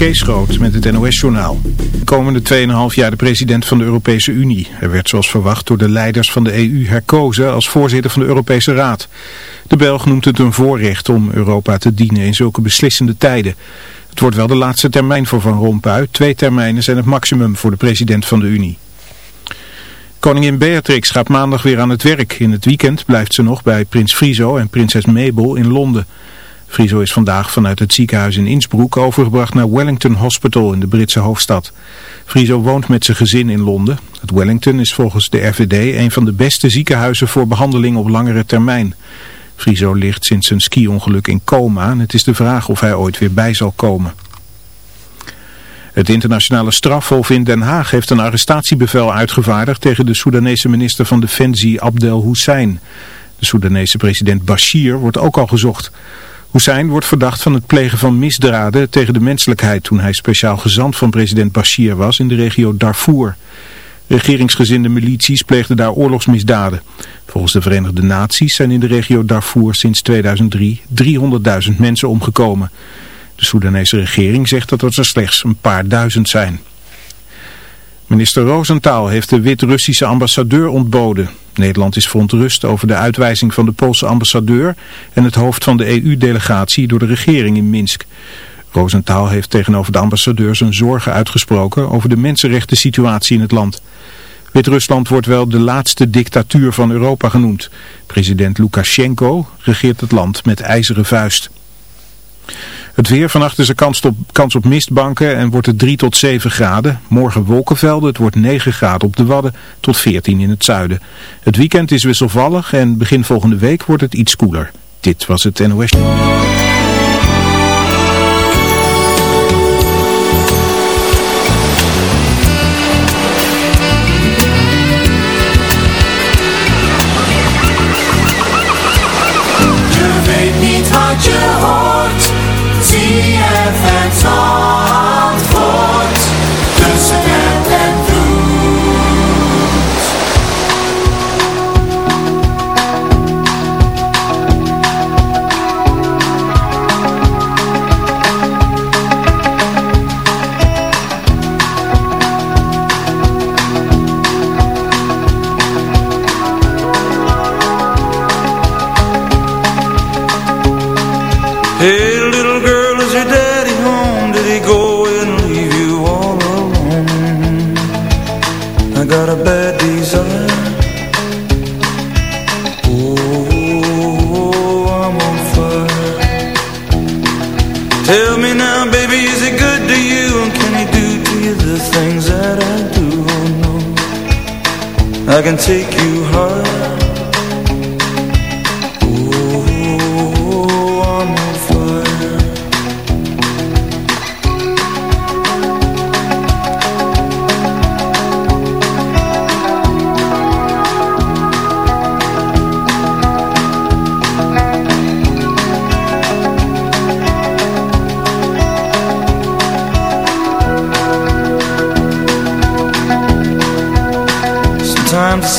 Kees met het NOS-journaal. De komende 2,5 jaar de president van de Europese Unie. Hij werd zoals verwacht door de leiders van de EU herkozen als voorzitter van de Europese Raad. De Belg noemt het een voorrecht om Europa te dienen in zulke beslissende tijden. Het wordt wel de laatste termijn voor Van Rompuy. Twee termijnen zijn het maximum voor de president van de Unie. Koningin Beatrix gaat maandag weer aan het werk. In het weekend blijft ze nog bij prins Friso en prinses Mabel in Londen. Friso is vandaag vanuit het ziekenhuis in Innsbruck overgebracht naar Wellington Hospital in de Britse hoofdstad. Friso woont met zijn gezin in Londen. Het Wellington is volgens de RVD een van de beste ziekenhuizen voor behandeling op langere termijn. Friso ligt sinds zijn ski-ongeluk in coma en het is de vraag of hij ooit weer bij zal komen. Het internationale strafhof in Den Haag heeft een arrestatiebevel uitgevaardigd tegen de Soedanese minister van Defensie Abdel Hussein. De Soedanese president Bashir wordt ook al gezocht. Hussein wordt verdacht van het plegen van misdaden tegen de menselijkheid toen hij speciaal gezant van president Bashir was in de regio Darfur. Regeringsgezinde milities pleegden daar oorlogsmisdaden. Volgens de Verenigde Naties zijn in de regio Darfur sinds 2003 300.000 mensen omgekomen. De Soedanese regering zegt dat het er slechts een paar duizend zijn. Minister Rosenthal heeft de Wit-Russische ambassadeur ontboden. Nederland is verontrust over de uitwijzing van de Poolse ambassadeur en het hoofd van de EU-delegatie door de regering in Minsk. Rosenthal heeft tegenover de ambassadeur zijn zorgen uitgesproken over de mensenrechten situatie in het land. Wit-Rusland wordt wel de laatste dictatuur van Europa genoemd. President Lukashenko regeert het land met ijzeren vuist. Het weer, vannacht is er kans op, kans op mistbanken en wordt het 3 tot 7 graden. Morgen wolkenvelden, het wordt 9 graden op de Wadden tot 14 in het zuiden. Het weekend is wisselvallig en begin volgende week wordt het iets koeler. Dit was het NOS. Take you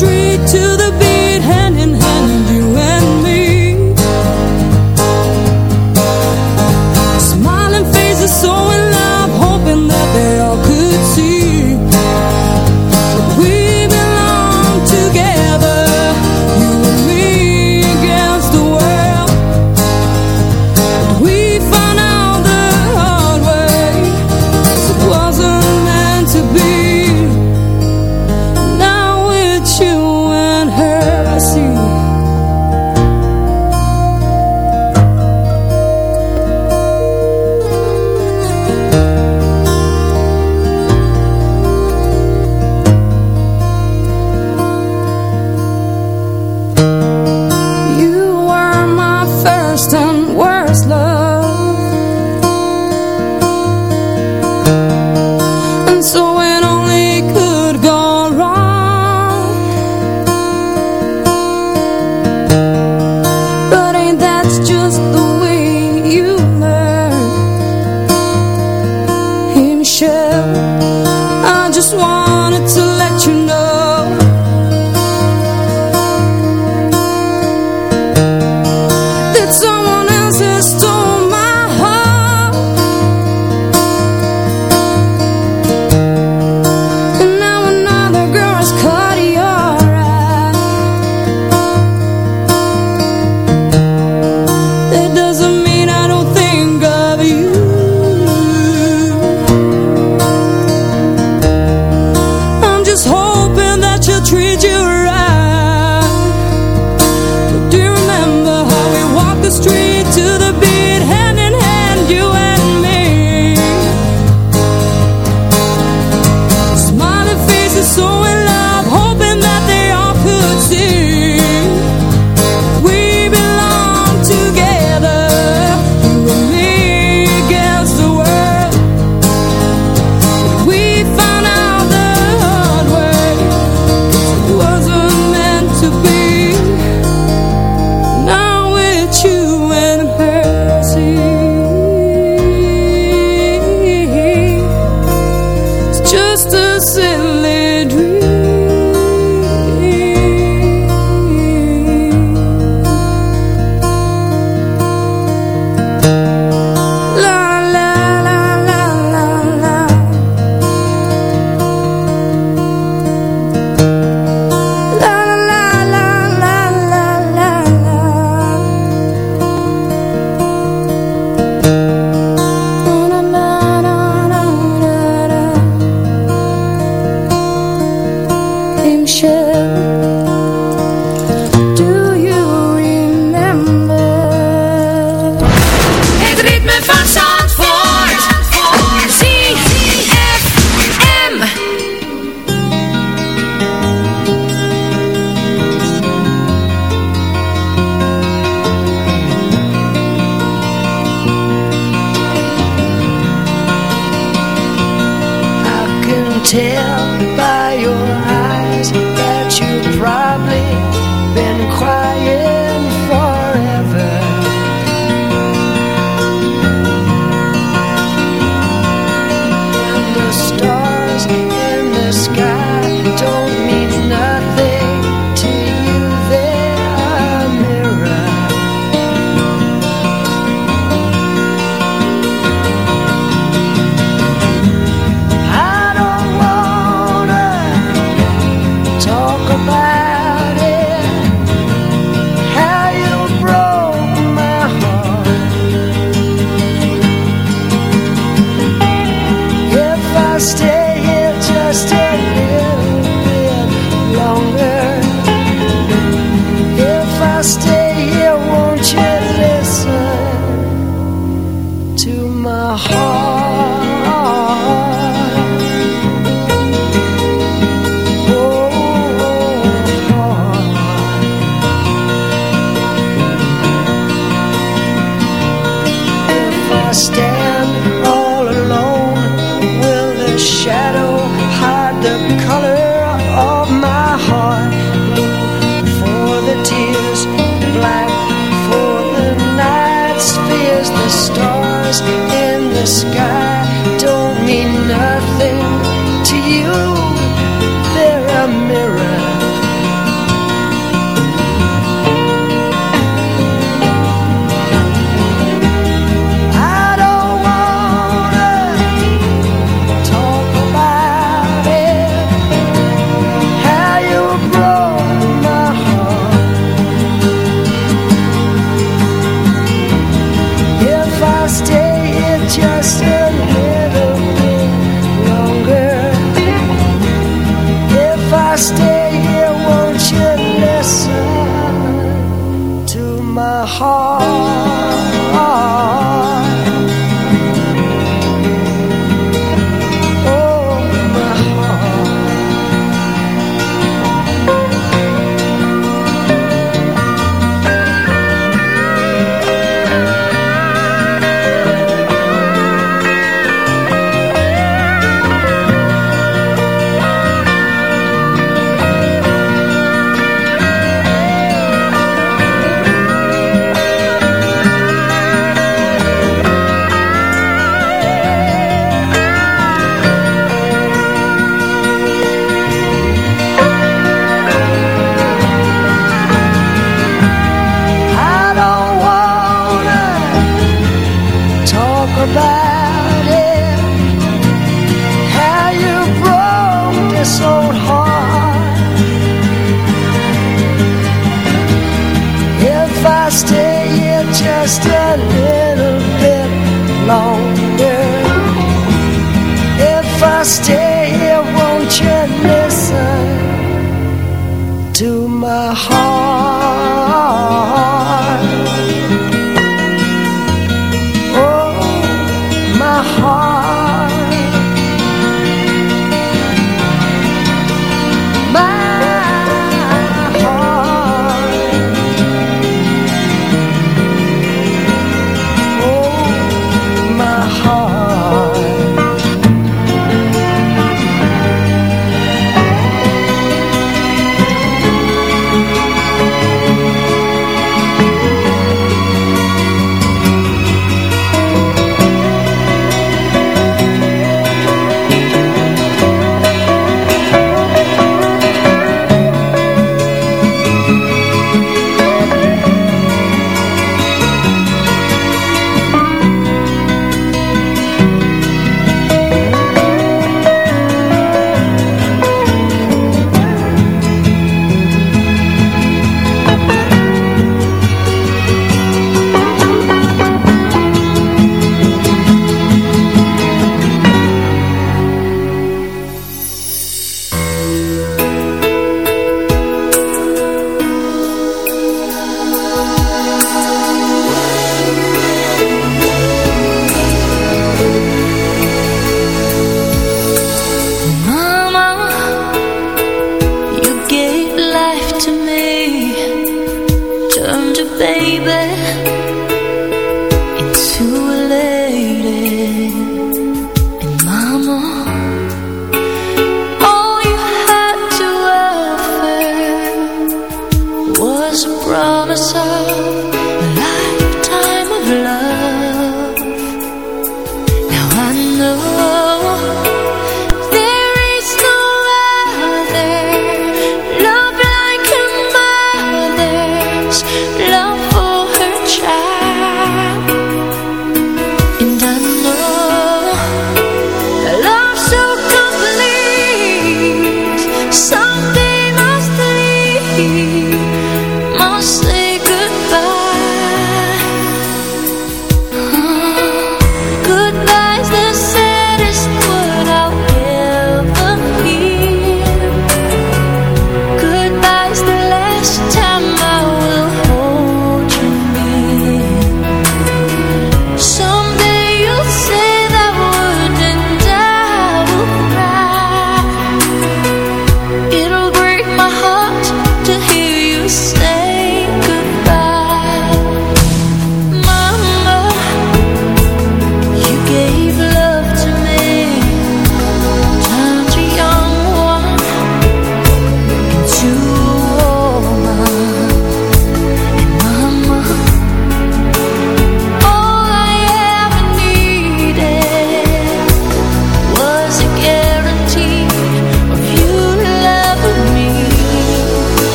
Nothing to you. They're a mirror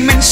You can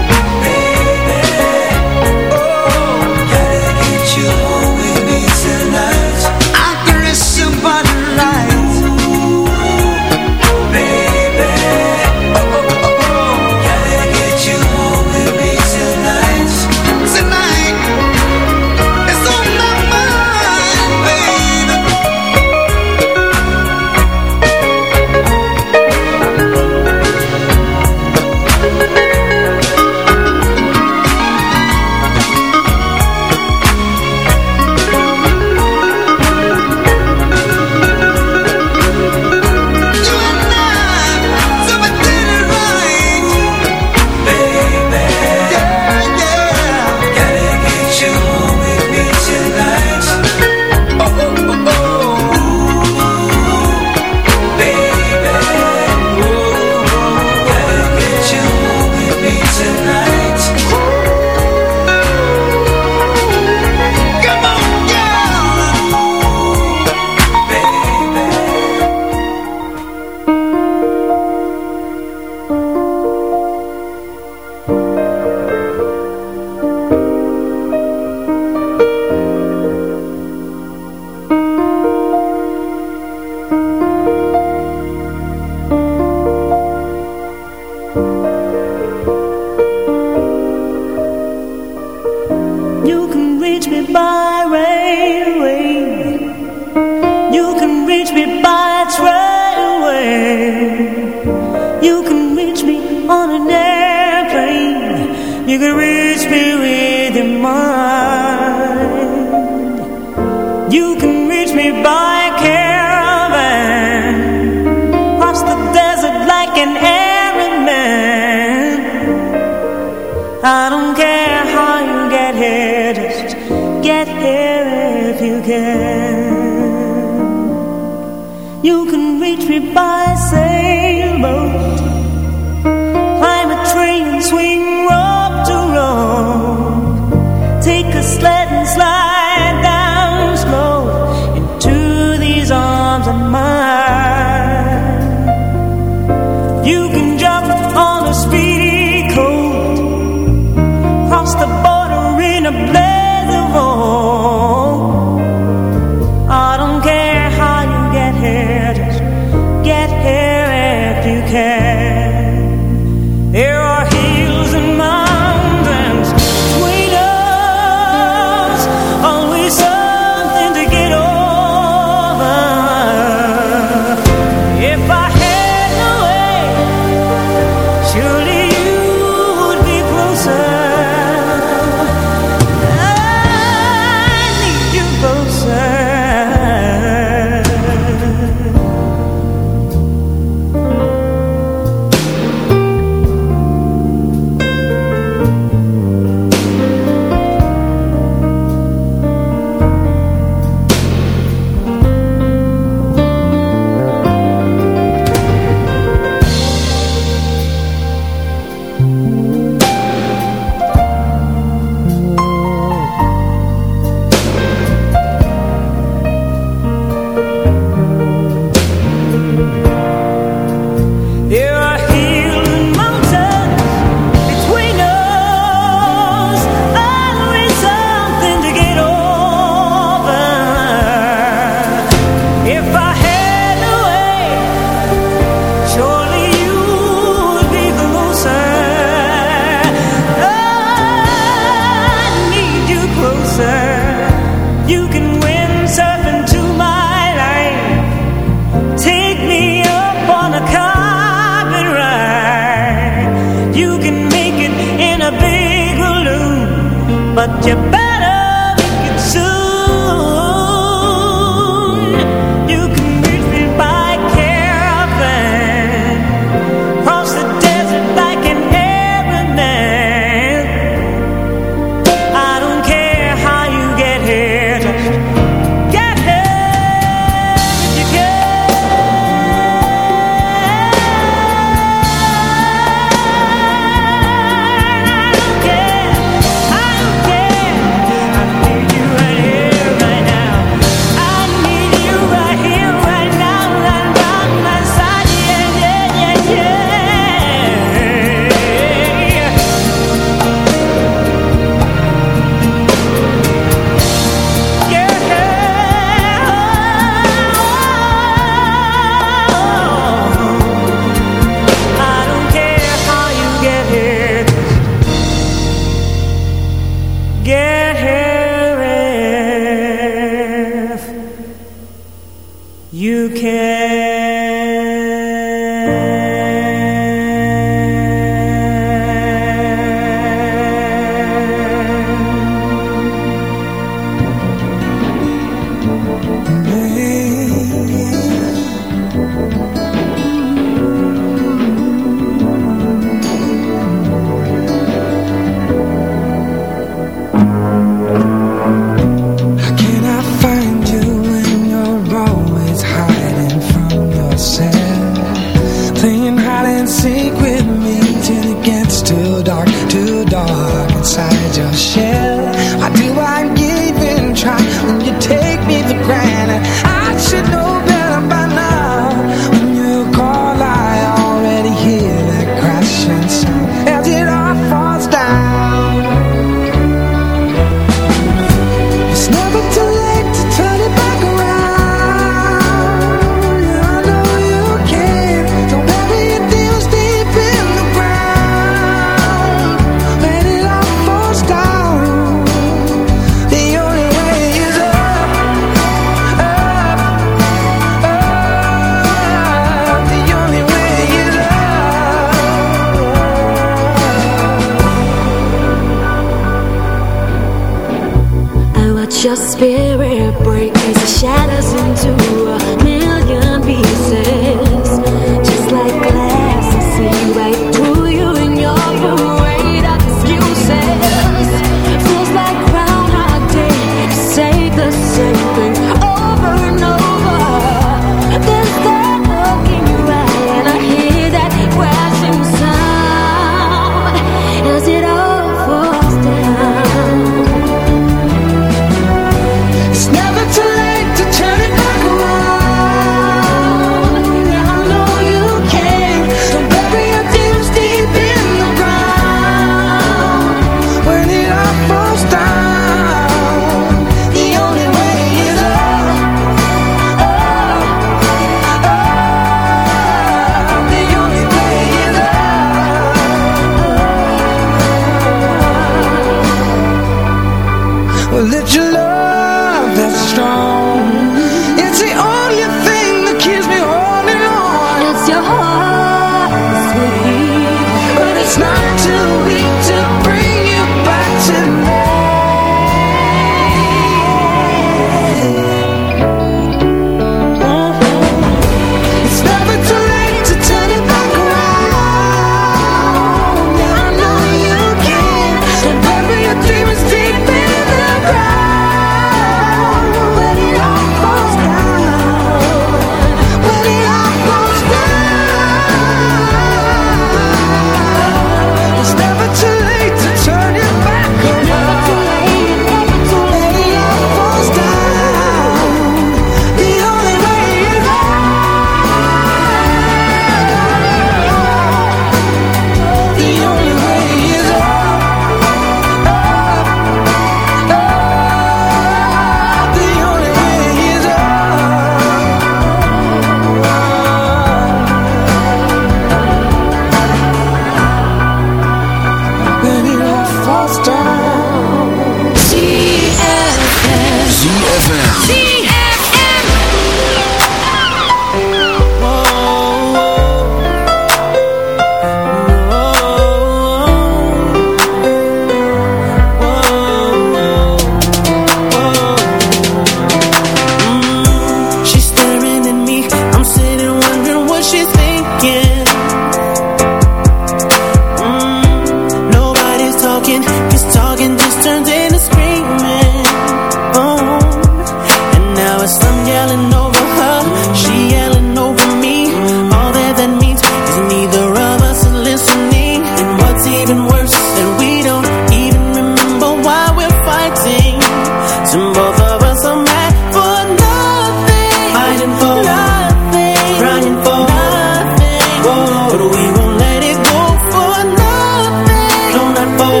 unfold